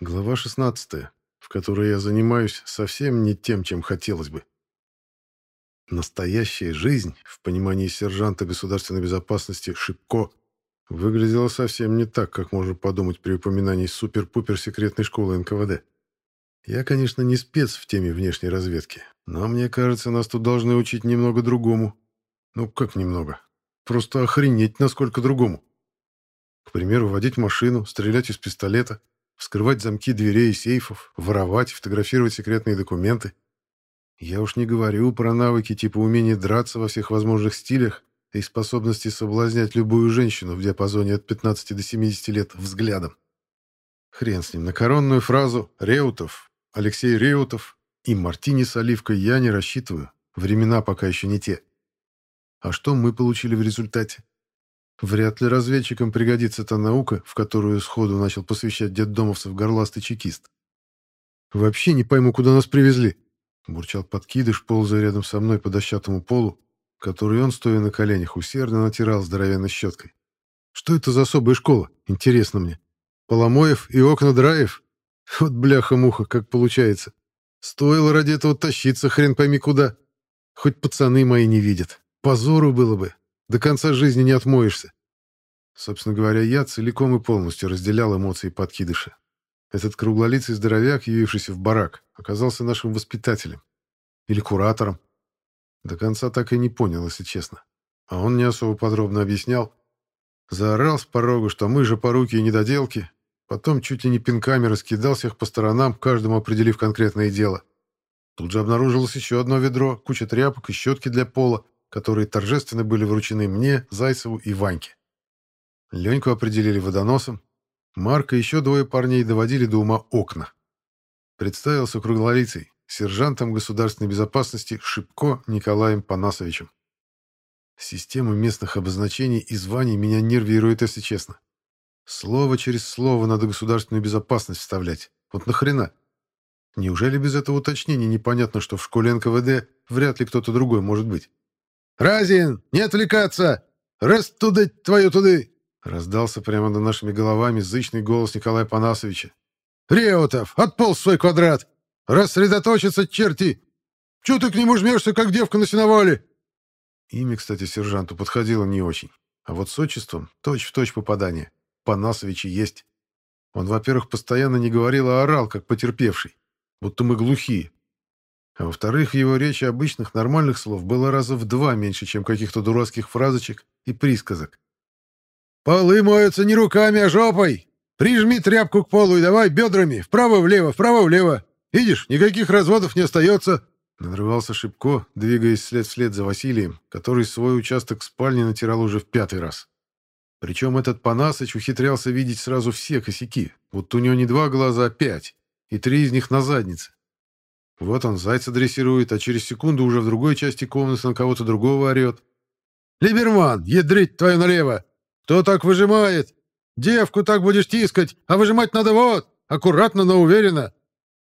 Глава 16, в которой я занимаюсь совсем не тем, чем хотелось бы. Настоящая жизнь, в понимании сержанта государственной безопасности Шипко, выглядела совсем не так, как можно подумать при упоминании супер-пупер секретной школы НКВД. Я, конечно, не спец в теме внешней разведки, но мне кажется, нас тут должны учить немного другому. Ну, как немного? Просто охренеть, насколько другому. К примеру, водить машину, стрелять из пистолета, вскрывать замки дверей и сейфов, воровать, фотографировать секретные документы. Я уж не говорю про навыки типа умения драться во всех возможных стилях и способности соблазнять любую женщину в диапазоне от 15 до 70 лет взглядом. Хрен с ним, на коронную фразу «Реутов», «Алексей Реутов» и «Мартини с оливкой» я не рассчитываю, времена пока еще не те. А что мы получили в результате? Вряд ли разведчикам пригодится та наука, в которую сходу начал посвящать детдомовцев горластый чекист. «Вообще не пойму, куда нас привезли», — бурчал подкидыш, ползая рядом со мной по дощатому полу, который он, стоя на коленях, усердно натирал здоровенной щеткой. «Что это за особая школа? Интересно мне. Поломоев и окна Драев? Вот бляха-муха, как получается. Стоило ради этого тащиться хрен пойми куда. Хоть пацаны мои не видят. Позору было бы, до конца жизни не отмоешься. Собственно говоря, я целиком и полностью разделял эмоции подкидыша. Этот круглолицый здоровяк, явившийся в барак, оказался нашим воспитателем. Или куратором. До конца так и не понял, если честно. А он не особо подробно объяснял. Заорал с порога, что мы же поруки и недоделки. Потом чуть ли не пинками раскидал всех по сторонам, каждому определив конкретное дело. Тут же обнаружилось еще одно ведро, куча тряпок и щетки для пола, которые торжественно были вручены мне, Зайцеву и Ваньке. Леньку определили водоносом, Марка и еще двое парней доводили до ума окна. Представился круглолицей, сержантом государственной безопасности Шипко Николаем Панасовичем. Система местных обозначений и званий меня нервирует, если честно. Слово через слово надо государственную безопасность вставлять. Вот нахрена? Неужели без этого уточнения непонятно, что в школе НКВД вряд ли кто-то другой может быть? «Разин, не отвлекаться! Раз туды, твою туды!» Раздался прямо над нашими головами зычный голос Николая Панасовича. «Реутов, отполз свой квадрат! Рассредоточиться, черти! Чего ты к нему жмешься, как девка на сеновале?» Имя, кстати, сержанту подходило не очень. А вот с отчеством точь-в-точь попадание. Панасович есть. Он, во-первых, постоянно не говорил, а орал, как потерпевший. Будто мы глухие. А во-вторых, в его речи обычных нормальных слов было раза в два меньше, чем каких-то дурацких фразочек и присказок. «Полы моются не руками, а жопой! Прижми тряпку к полу и давай бедрами, вправо-влево, вправо-влево! Видишь, никаких разводов не остается!» Надрывался Шибко, двигаясь след вслед за Василием, который свой участок спальни натирал уже в пятый раз. Причем этот Панасыч ухитрялся видеть сразу все косяки, будто у него не два глаза, а пять, и три из них на заднице. Вот он зайца дрессирует, а через секунду уже в другой части комнаты на кого-то другого орет. «Либерман, ядрить твою налево! Кто так выжимает? Девку так будешь тискать, а выжимать надо вот, аккуратно, но уверенно!»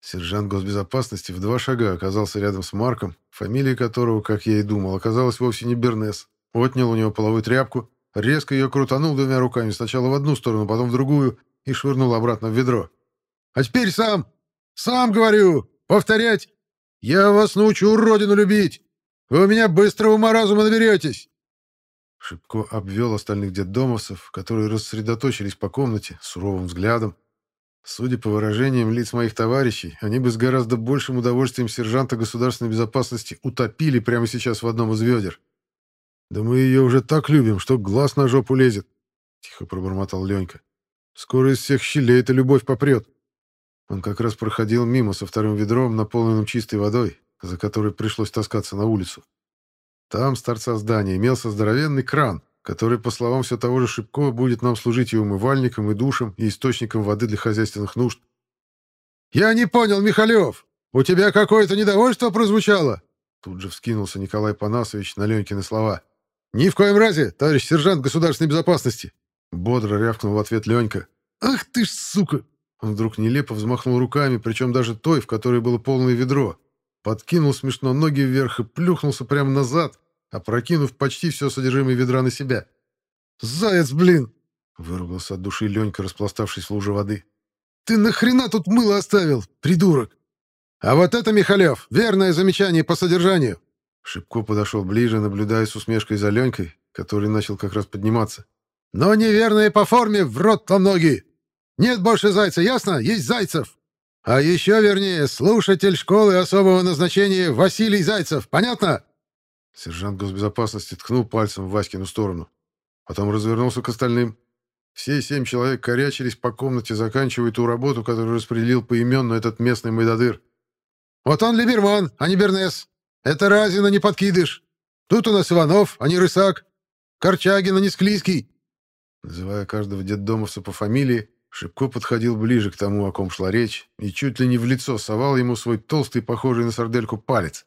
Сержант госбезопасности в два шага оказался рядом с Марком, фамилия которого, как я и думал, оказалась вовсе не Бернес. Отнял у него половую тряпку, резко ее крутанул двумя руками сначала в одну сторону, потом в другую и швырнул обратно в ведро. «А теперь сам! Сам, говорю! Повторять? Я вас научу родину любить! Вы у меня быстрого ума разума наберетесь!» Шибко обвел остальных детдомовцев, которые рассредоточились по комнате суровым взглядом. Судя по выражениям лиц моих товарищей, они бы с гораздо большим удовольствием сержанта государственной безопасности утопили прямо сейчас в одном из ведер. «Да мы ее уже так любим, что глаз на жопу лезет», — тихо пробормотал Ленька. «Скоро из всех щелей эта любовь попрет». Он как раз проходил мимо со вторым ведром, наполненным чистой водой, за которой пришлось таскаться на улицу. Там, с торца здания, имелся здоровенный кран, который, по словам все того же Шибкова, будет нам служить и умывальником, и душем, и источником воды для хозяйственных нужд. «Я не понял, Михалев! У тебя какое-то недовольство прозвучало?» Тут же вскинулся Николай Панасович на Ленькины слова. «Ни в коем разе, товарищ сержант государственной безопасности!» Бодро рявкнул в ответ Ленька. «Ах ты ж сука! Он вдруг нелепо взмахнул руками, причем даже той, в которой было полное ведро. Подкинул смешно ноги вверх и плюхнулся прямо назад, опрокинув почти все содержимое ведра на себя. «Заяц, блин!» — выругался от души Ленька, распластавшись в луже воды. Ты нахрена тут мыло оставил, придурок? А вот это, Михалев, верное замечание по содержанию. Шипко подошел ближе, наблюдая с усмешкой за Ленькой, который начал как раз подниматься. Но неверное по форме в рот по ноги. Нет больше зайца, ясно? Есть зайцев. А еще вернее, слушатель школы особого назначения Василий Зайцев. Понятно? Сержант госбезопасности ткнул пальцем в Васькину сторону. Потом развернулся к остальным. Все семь человек корячились по комнате, заканчивая ту работу, которую распределил поименно этот местный Майдадыр. «Вот он Либерман, а не Бернес. Это Разина не подкидыш. Тут у нас Иванов, а не Рысак. Корчагин, а не Склизкий». Называя каждого детдомовца по фамилии, Шипко подходил ближе к тому, о ком шла речь, и чуть ли не в лицо совал ему свой толстый, похожий на сардельку, палец.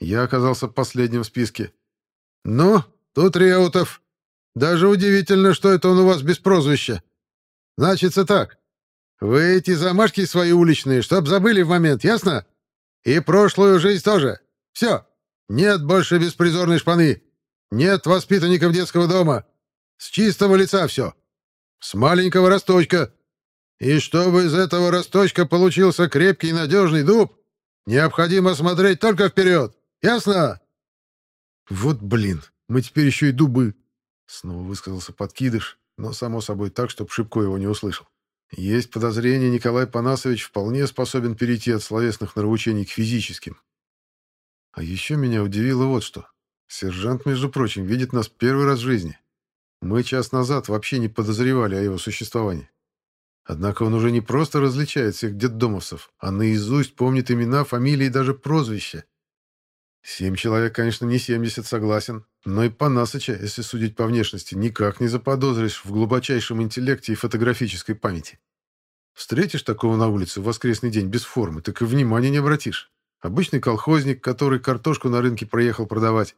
Я оказался последним в списке. «Ну, тут Реутов. Даже удивительно, что это он у вас без прозвища. Значится так. Вы эти замашки свои уличные, чтоб забыли в момент, ясно? И прошлую жизнь тоже. Все. Нет больше беспризорной шпаны. Нет воспитанников детского дома. С чистого лица все. С маленького росточка. И чтобы из этого росточка получился крепкий и надежный дуб, необходимо смотреть только вперед. Ясно? Вот блин, мы теперь еще и дубы. Снова высказался подкидыш, но, само собой, так, чтобы Шибко его не услышал. Есть подозрение, Николай Панасович вполне способен перейти от словесных нравоучений к физическим. А еще меня удивило вот что. Сержант, между прочим, видит нас первый раз в жизни. Мы час назад вообще не подозревали о его существовании. Однако он уже не просто различает всех детдомовцев, а наизусть помнит имена, фамилии и даже прозвища. Семь человек, конечно, не семьдесят, согласен, но и Панасыча, если судить по внешности, никак не заподозришь в глубочайшем интеллекте и фотографической памяти. Встретишь такого на улице в воскресный день без формы, так и внимания не обратишь. Обычный колхозник, который картошку на рынке проехал продавать.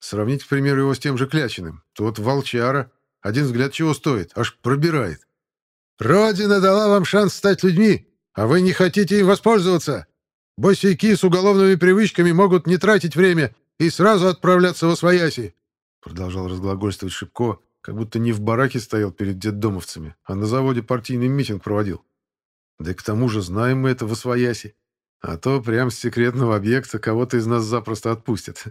Сравнить, к примеру, его с тем же Клячиным. Тот волчара. Один взгляд чего стоит, аж пробирает. «Родина дала вам шанс стать людьми, а вы не хотите им воспользоваться!» Босяки с уголовными привычками могут не тратить время и сразу отправляться во свояси. Продолжал разглагольствовать Шипко, как будто не в бараке стоял перед детдомовцами, а на заводе партийный митинг проводил. Да и к тому же знаем мы это во свояси. А то прям с секретного объекта кого-то из нас запросто отпустят.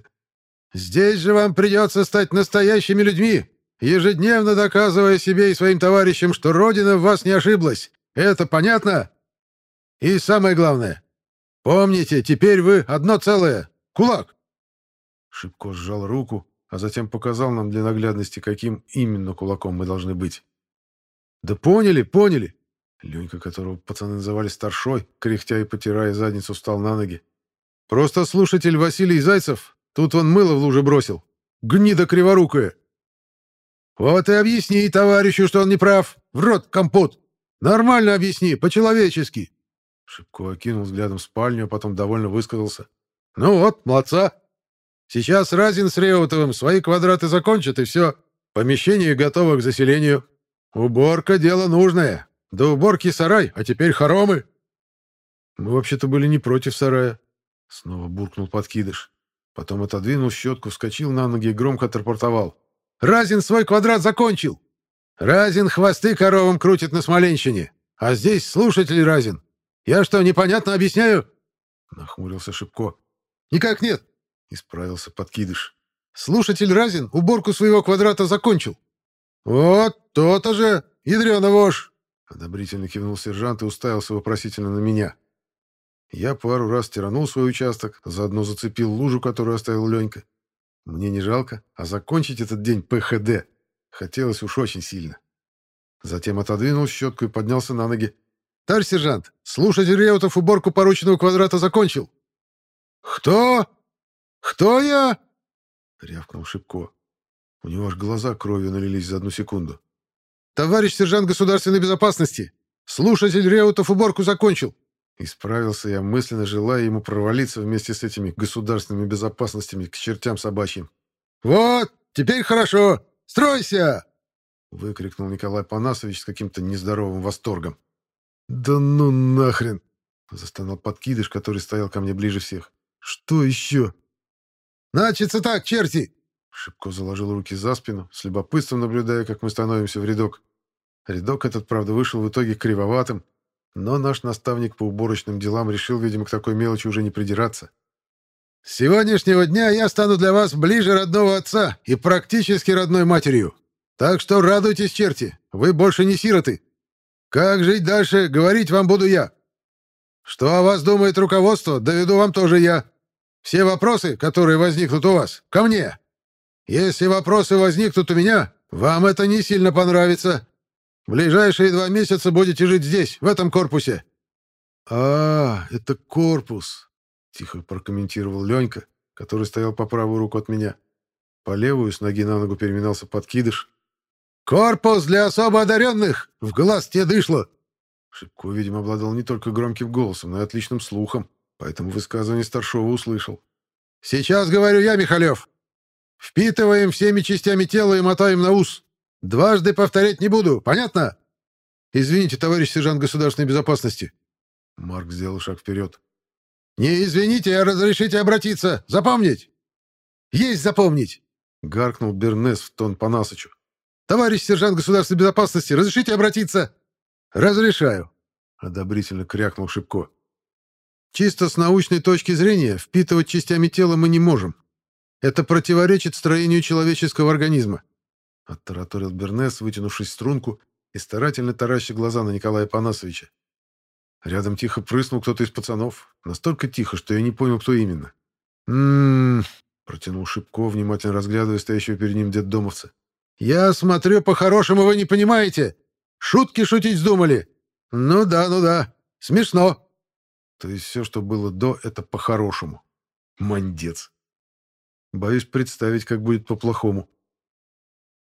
Здесь же вам придется стать настоящими людьми, ежедневно доказывая себе и своим товарищам, что Родина в вас не ошиблась. Это понятно? И самое главное, Помните, теперь вы одно целое. Кулак!» Шибко сжал руку, а затем показал нам для наглядности, каким именно кулаком мы должны быть. «Да поняли, поняли!» Ленька, которого пацаны называли старшой, кряхтя и потирая задницу, встал на ноги. «Просто слушатель Василий Зайцев. Тут он мыло в луже бросил. Гнида криворукая!» «Вот и объясни товарищу, что он не прав. В рот компот. Нормально объясни, по-человечески. Шипко окинул взглядом спальню, а потом довольно высказался. «Ну вот, молодца. Сейчас Разин с Реутовым свои квадраты закончат, и все. Помещение готово к заселению. Уборка — дело нужное. До уборки сарай, а теперь хоромы». «Мы вообще-то были не против сарая», — снова буркнул подкидыш. Потом отодвинул щетку, вскочил на ноги и громко отрапортовал. «Разин свой квадрат закончил! Разин хвосты коровам крутит на Смоленщине, а здесь слушатель Разин. «Я что, непонятно объясняю?» Нахмурился Шипко. «Никак нет», — исправился подкидыш. «Слушатель Разин уборку своего квадрата закончил». «Вот то-то же, ядрёна вошь!» Одобрительно кивнул сержант и уставился вопросительно на меня. Я пару раз тиранул свой участок, заодно зацепил лужу, которую оставил Ленька. Мне не жалко, а закончить этот день ПХД хотелось уж очень сильно. Затем отодвинул щетку и поднялся на ноги. «Товарищ сержант, слушатель Реутов уборку порученного квадрата закончил». «Кто? Кто я?» — рявкнул Шипко. У него аж глаза кровью налились за одну секунду. «Товарищ сержант государственной безопасности, слушатель Реутов уборку закончил». Исправился я, мысленно желая ему провалиться вместе с этими государственными безопасностями к чертям собачьим. «Вот, теперь хорошо! Стройся!» — выкрикнул Николай Панасович с каким-то нездоровым восторгом. «Да ну нахрен!» — застонал подкидыш, который стоял ко мне ближе всех. «Что еще?» «Начится так, черти!» Шибко заложил руки за спину, с любопытством наблюдая, как мы становимся в рядок. Рядок этот, правда, вышел в итоге кривоватым, но наш наставник по уборочным делам решил, видимо, к такой мелочи уже не придираться. «С сегодняшнего дня я стану для вас ближе родного отца и практически родной матерью. Так что радуйтесь, черти, вы больше не сироты. Как жить дальше, говорить вам буду я. Что о вас думает руководство, доведу вам тоже я. Все вопросы, которые возникнут у вас, ко мне. Если вопросы возникнут у меня, вам это не сильно понравится. Ближайшие два месяца будете жить здесь, в этом корпусе». «А, это корпус», — тихо прокомментировал Ленька, который стоял по правую руку от меня. По левую с ноги на ногу переминался подкидыш. «Корпус для особо одаренных! В глаз тебе дышло!» Шипко, видимо, обладал не только громким голосом, но и отличным слухом, поэтому высказывание старшего услышал. «Сейчас говорю я, Михалев. Впитываем всеми частями тела и мотаем на ус. Дважды повторять не буду, понятно? Извините, товарищ сержант государственной безопасности. Марк сделал шаг вперед. Не извините, а разрешите обратиться. Запомнить? Есть запомнить. Гаркнул Бернес в тон по насочу. Товарищ сержант государственной безопасности, разрешите обратиться? Разрешаю. Одобрительно крякнул Шипко. Чисто с научной точки зрения впитывать частями тела мы не можем. Это противоречит строению человеческого организма. Оттараторил Бернес, вытянувшись в струнку и старательно тараща глаза на Николая Панасовича. Рядом тихо прыснул кто-то из пацанов. Настолько тихо, что я не понял, кто именно. «М-м-м», протянул Шипко, внимательно разглядывая стоящего перед ним детдомовца. «Я смотрю, по-хорошему вы не понимаете. Шутки шутить вздумали. Ну да, ну да. Смешно». То есть все, что было до, это по-хорошему. Мандец. Боюсь представить, как будет по-плохому.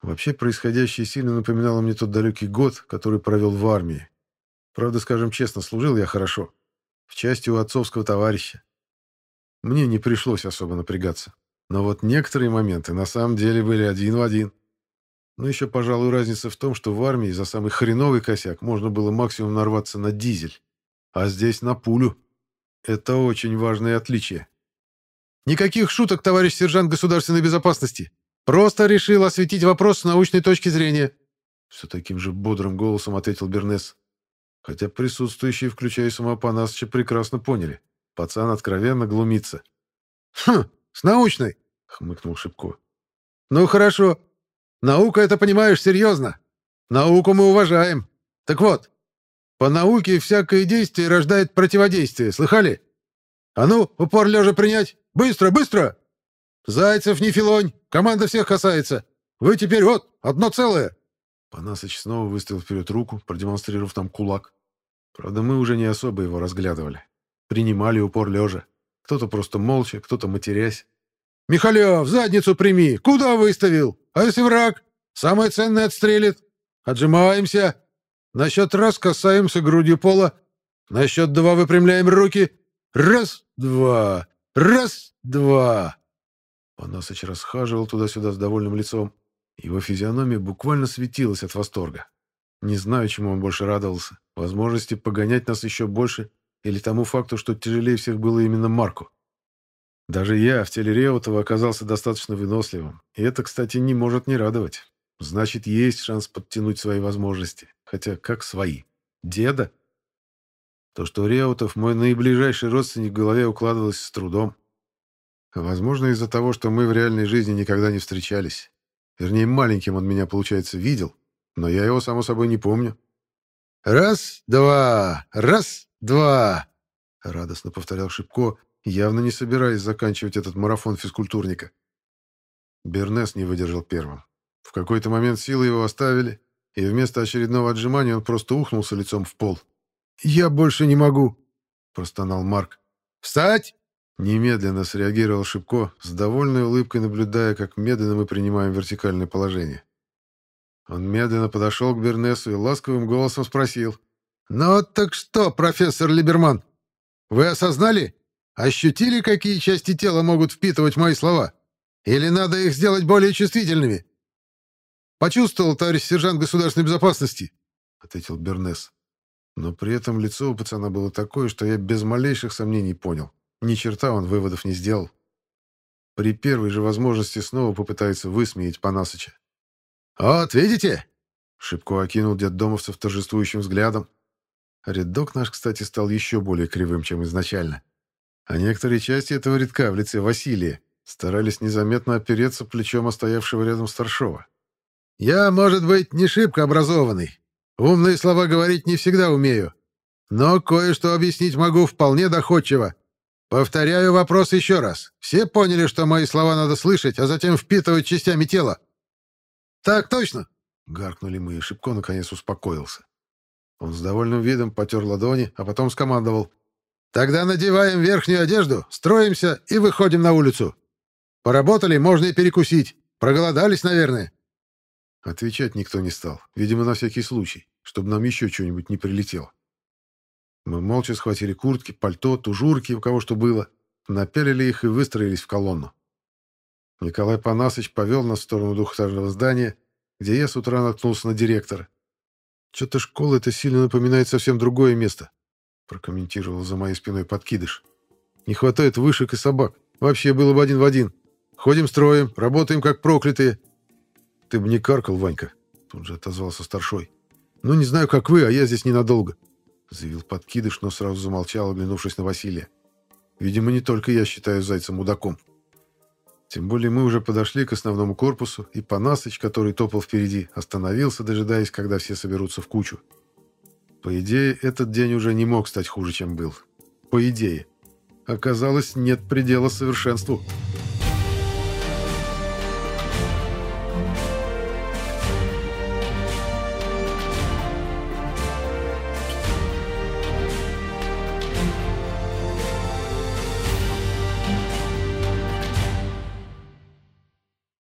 Вообще, происходящее сильно напоминало мне тот далекий год, который провел в армии. Правда, скажем честно, служил я хорошо. В части у отцовского товарища. Мне не пришлось особо напрягаться. Но вот некоторые моменты на самом деле были один в один. Но еще, пожалуй, разница в том, что в армии за самый хреновый косяк можно было максимум нарваться на дизель. А здесь на пулю. Это очень важное отличие. «Никаких шуток, товарищ сержант государственной безопасности!» Просто решил осветить вопрос с научной точки зрения. Все таким же бодрым голосом ответил Бернес. Хотя присутствующие, включая самого Панасыча, прекрасно поняли. Пацан откровенно глумится. «Хм, с научной!» — хмыкнул Шипко. «Ну хорошо. Наука это, понимаешь, серьезно. Науку мы уважаем. Так вот, по науке всякое действие рождает противодействие, слыхали? А ну, упор лежа принять! Быстро, быстро!» «Зайцев, не филонь! Команда всех касается! Вы теперь вот, одно целое!» Панасыч снова выставил вперед руку, продемонстрировав нам кулак. Правда, мы уже не особо его разглядывали. Принимали упор лежа. Кто-то просто молча, кто-то матерясь. «Михалев, задницу прими! Куда выставил? А если враг? Самое ценное отстрелит! Отжимаемся! На счет раз касаемся грудью пола. На счет два выпрямляем руки. Раз, два, раз, два!» Панасыч расхаживал туда-сюда с довольным лицом. Его физиономия буквально светилась от восторга. Не знаю, чему он больше радовался. Возможности погонять нас еще больше или тому факту, что тяжелее всех было именно Марку. Даже я в теле Реутова оказался достаточно выносливым. И это, кстати, не может не радовать. Значит, есть шанс подтянуть свои возможности. Хотя как свои? Деда? То, что Реутов мой наиближайший родственник в голове укладывалось с трудом. Возможно, из-за того, что мы в реальной жизни никогда не встречались. Вернее, маленьким он меня, получается, видел, но я его, само собой, не помню. «Раз, два, раз, два!» — радостно повторял Шипко, явно не собираясь заканчивать этот марафон физкультурника. Бернес не выдержал первым. В какой-то момент силы его оставили, и вместо очередного отжимания он просто ухнулся лицом в пол. «Я больше не могу!» — простонал Марк. «Встать!» Немедленно среагировал Шипко, с довольной улыбкой наблюдая, как медленно мы принимаем вертикальное положение. Он медленно подошел к Бернесу и ласковым голосом спросил. «Ну так что, профессор Либерман, вы осознали? Ощутили, какие части тела могут впитывать мои слова? Или надо их сделать более чувствительными?» «Почувствовал, товарищ сержант государственной безопасности», — ответил Бернес. Но при этом лицо у пацана было такое, что я без малейших сомнений понял. Ни черта он выводов не сделал. При первой же возможности снова попытается высмеять Панасыча. «Вот, видите? Шибко окинул детдомовцев торжествующим взглядом. Рядок наш, кстати, стал еще более кривым, чем изначально. А некоторые части этого рядка в лице Василия старались незаметно опереться плечом остоявшего рядом старшова. «Я, может быть, не шибко образованный. Умные слова говорить не всегда умею. Но кое-что объяснить могу вполне доходчиво. Повторяю вопрос еще раз. Все поняли, что мои слова надо слышать, а затем впитывать частями тела?» «Так точно!» — гаркнули мы, и Шибко наконец успокоился. Он с довольным видом потер ладони, а потом скомандовал. «Тогда надеваем верхнюю одежду, строимся и выходим на улицу. Поработали, можно и перекусить. Проголодались, наверное». Отвечать никто не стал, видимо, на всякий случай, чтобы нам еще что-нибудь не прилетело. Мы молча схватили куртки, пальто, тужурки, у кого что было, напялили их и выстроились в колонну. Николай Панасыч повел нас в сторону двухэтажного здания, где я с утра наткнулся на директора. «Что-то школа это сильно напоминает совсем другое место», прокомментировал за моей спиной подкидыш. «Не хватает вышек и собак. Вообще было бы один в один. Ходим строим, работаем как проклятые». «Ты бы не каркал, Ванька», тут же отозвался старшой. «Ну, не знаю, как вы, а я здесь ненадолго», заявил подкидыш, но сразу замолчал, оглянувшись на Василия. «Видимо, не только я считаю зайца мудаком». Тем более мы уже подошли к основному корпусу, и Панасыч, который топал впереди, остановился, дожидаясь, когда все соберутся в кучу. По идее, этот день уже не мог стать хуже, чем был. По идее. Оказалось, нет предела совершенству.